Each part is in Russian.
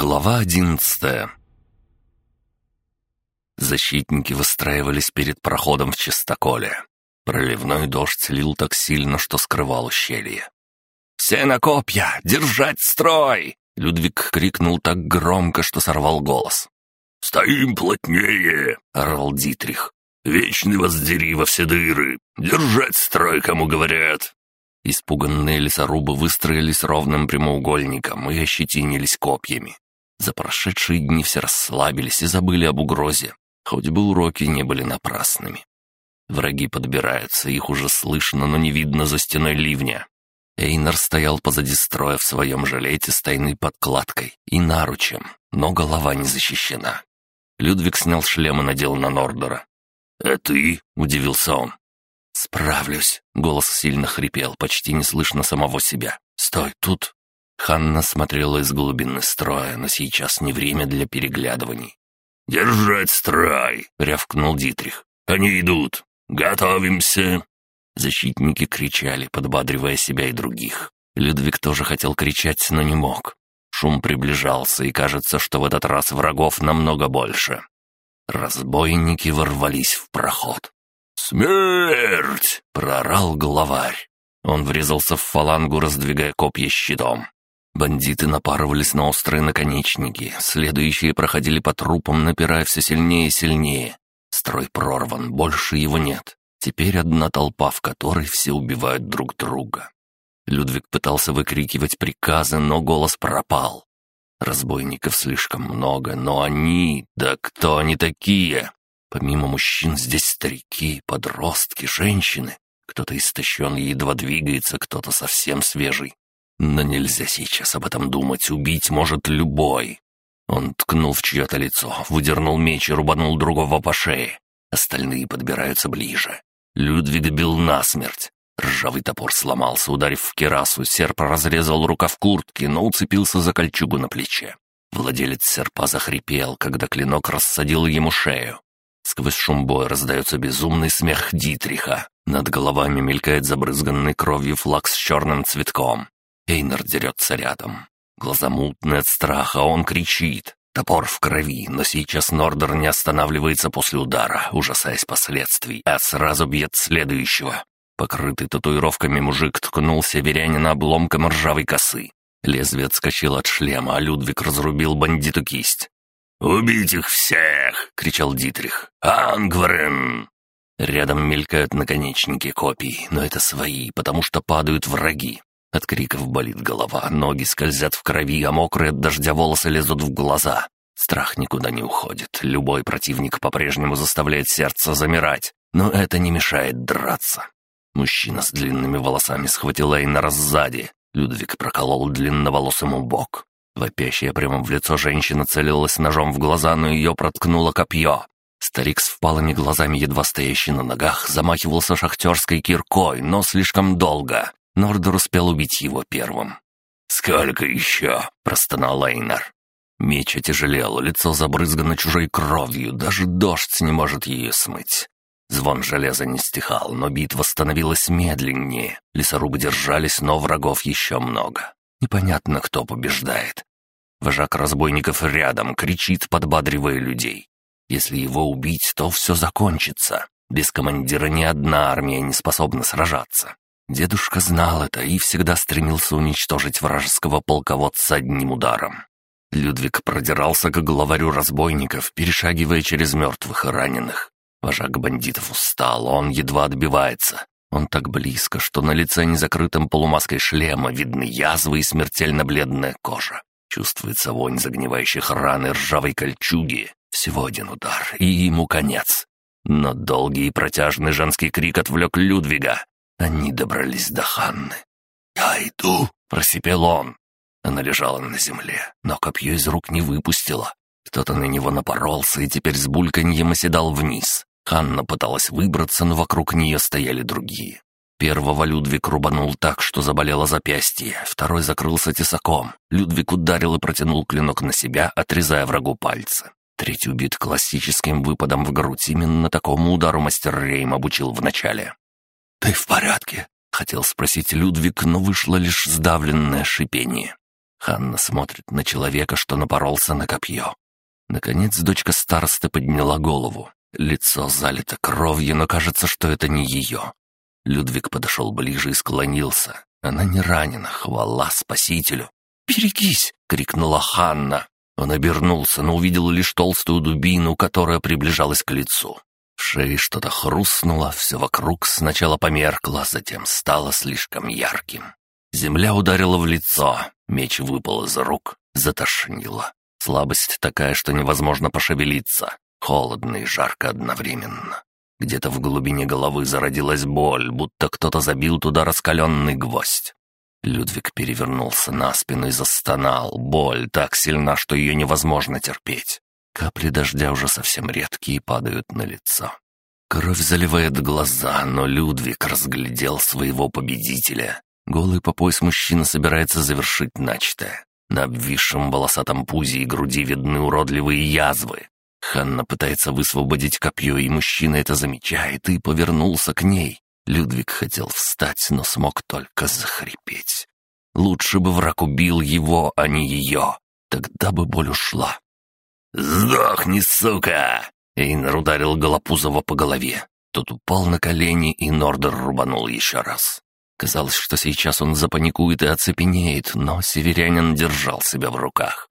Глава одиннадцатая Защитники выстраивались перед проходом в чистоколе. Проливной дождь лил так сильно, что скрывал ущелье. «Все на копья! Держать строй!» Людвиг крикнул так громко, что сорвал голос. «Стоим плотнее!» — орал Дитрих. «Вечный воздери во все дыры! Держать строй, кому говорят!» Испуганные лесорубы выстроились ровным прямоугольником и ощетинились копьями. За прошедшие дни все расслабились и забыли об угрозе, хоть бы уроки не были напрасными. Враги подбираются, их уже слышно, но не видно за стеной ливня. Эйнар стоял позади строя в своем жилете с тайной подкладкой и наручем, но голова не защищена. Людвиг снял шлем и надел на Нордора. «А ты?» — удивился он. «Справлюсь», — голос сильно хрипел, почти не слышно самого себя. «Стой тут!» Ханна смотрела из глубины строя, но сейчас не время для переглядываний. «Держать строй!» — рявкнул Дитрих. «Они идут! Готовимся!» Защитники кричали, подбадривая себя и других. Людвиг тоже хотел кричать, но не мог. Шум приближался, и кажется, что в этот раз врагов намного больше. Разбойники ворвались в проход. «Смерть!» — проорал главарь. Он врезался в фалангу, раздвигая копья щитом. Бандиты напарывались на острые наконечники, следующие проходили по трупам, напирая все сильнее и сильнее. Строй прорван, больше его нет. Теперь одна толпа, в которой все убивают друг друга. Людвиг пытался выкрикивать приказы, но голос пропал. Разбойников слишком много, но они... Да кто они такие? Помимо мужчин здесь старики, подростки, женщины. Кто-то истощен и едва двигается, кто-то совсем свежий. Но нельзя сейчас об этом думать, убить может любой. Он ткнул в чье-то лицо, выдернул меч и рубанул другого по шее. Остальные подбираются ближе. Людвиг бил насмерть. Ржавый топор сломался, ударив в керасу, серп разрезал рукав куртки, но уцепился за кольчугу на плече. Владелец серпа захрипел, когда клинок рассадил ему шею. Сквозь шум боя раздается безумный смех Дитриха. Над головами мелькает забрызганный кровью флаг с черным цветком. Эйнер дерется рядом. Глаза мутные от страха, он кричит. Топор в крови, но сейчас Нордер не останавливается после удара, ужасаясь последствий, а сразу бьет следующего. Покрытый татуировками мужик ткнул северянина обломком ржавой косы. Лезвие отскочило от шлема, а Людвиг разрубил бандиту кисть. «Убить их всех!» — кричал Дитрих. «Ангварен!» Рядом мелькают наконечники копий, но это свои, потому что падают враги. От криков болит голова, ноги скользят в крови, а мокрые от дождя волосы лезут в глаза. Страх никуда не уходит. Любой противник по-прежнему заставляет сердце замирать, но это не мешает драться. Мужчина с длинными волосами схватил Эйнара сзади. Людвиг проколол длинноволосому бок. Вопящая прямо в лицо женщина целилась ножом в глаза, но ее проткнуло копье. Старик с впалыми глазами, едва стоящий на ногах, замахивался шахтерской киркой, но слишком долго. Нордер успел убить его первым. «Сколько еще?» — простонал Эйнар. Меч отяжелел, лицо забрызгано чужой кровью, даже дождь не может ее смыть. Звон железа не стихал, но битва становилась медленнее. Лесорубы держались, но врагов еще много. Непонятно, кто побеждает. Вожак разбойников рядом, кричит, подбадривая людей. Если его убить, то все закончится. Без командира ни одна армия не способна сражаться. Дедушка знал это и всегда стремился уничтожить вражеского полководца одним ударом. Людвиг продирался к главарю разбойников, перешагивая через мертвых и раненых. Вожак бандитов устал, он едва отбивается. Он так близко, что на лице незакрытым полумаской шлема видны язвы и смертельно бледная кожа. Чувствуется вонь загнивающих ран и ржавой кольчуги. Всего один удар, и ему конец. Но долгий и протяжный женский крик отвлек Людвига. Они добрались до Ханны. «Я иду!» — просипел он. Она лежала на земле, но копье из рук не выпустила. Кто-то на него напоролся и теперь с бульканьем оседал вниз. Ханна пыталась выбраться, но вокруг нее стояли другие. Первого Людвиг рубанул так, что заболело запястье, второй закрылся тесаком. Людвиг ударил и протянул клинок на себя, отрезая врагу пальцы. Третий убит классическим выпадом в грудь. Именно такому удару мастер Рейм обучил вначале. «Ты в порядке?» — хотел спросить Людвиг, но вышло лишь сдавленное шипение. Ханна смотрит на человека, что напоролся на копье. Наконец дочка старосты подняла голову. Лицо залито кровью, но кажется, что это не ее. Людвиг подошел ближе и склонился. Она не ранена, хвала спасителю. «Берегись!» — крикнула Ханна. Он обернулся, но увидел лишь толстую дубину, которая приближалась к лицу. Шее что-то хрустнуло, все вокруг сначала померкло, затем стало слишком ярким. Земля ударила в лицо, меч выпал из рук, затошнило. Слабость такая, что невозможно пошевелиться. Холодно и жарко одновременно. Где-то в глубине головы зародилась боль, будто кто-то забил туда раскаленный гвоздь. Людвиг перевернулся на спину и застонал. Боль так сильна, что ее невозможно терпеть. Капли дождя уже совсем редкие падают на лицо. Кровь заливает глаза, но Людвиг разглядел своего победителя. Голый по пояс мужчина собирается завершить начатое. На обвисшем волосатом пузе и груди видны уродливые язвы. Ханна пытается высвободить копье, и мужчина это замечает и повернулся к ней. Людвиг хотел встать, но смог только захрипеть. Лучше бы враг убил его, а не ее. Тогда бы боль ушла. «Сдохни, сука!» Эйнер ударил Голопузова по голове. Тот упал на колени, и Нордер рубанул еще раз. Казалось, что сейчас он запаникует и оцепенеет, но северянин держал себя в руках.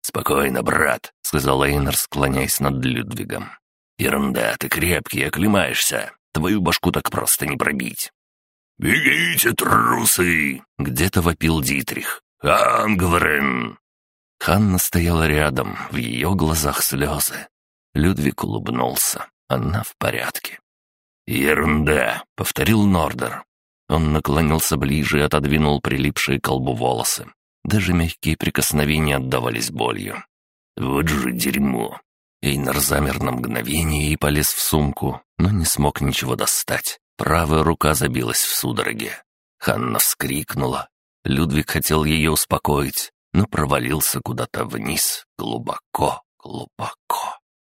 «Спокойно, брат», — сказал Эйнер, склоняясь над Людвигом. «Ерунда, ты крепкий, оклемаешься. Твою башку так просто не пробить». «Бегите, трусы!» — где-то вопил Дитрих. «Ангврен!» Ханна стояла рядом, в ее глазах слезы. Людвиг улыбнулся. Она в порядке. «Ерунда!» — повторил Нордер. Он наклонился ближе и отодвинул прилипшие к колбу волосы. Даже мягкие прикосновения отдавались болью. «Вот же дерьмо!» Эйнар замер на мгновение и полез в сумку, но не смог ничего достать. Правая рука забилась в судороге. Ханна вскрикнула. Людвиг хотел ее успокоить, но провалился куда-то вниз, глубоко, глубоко.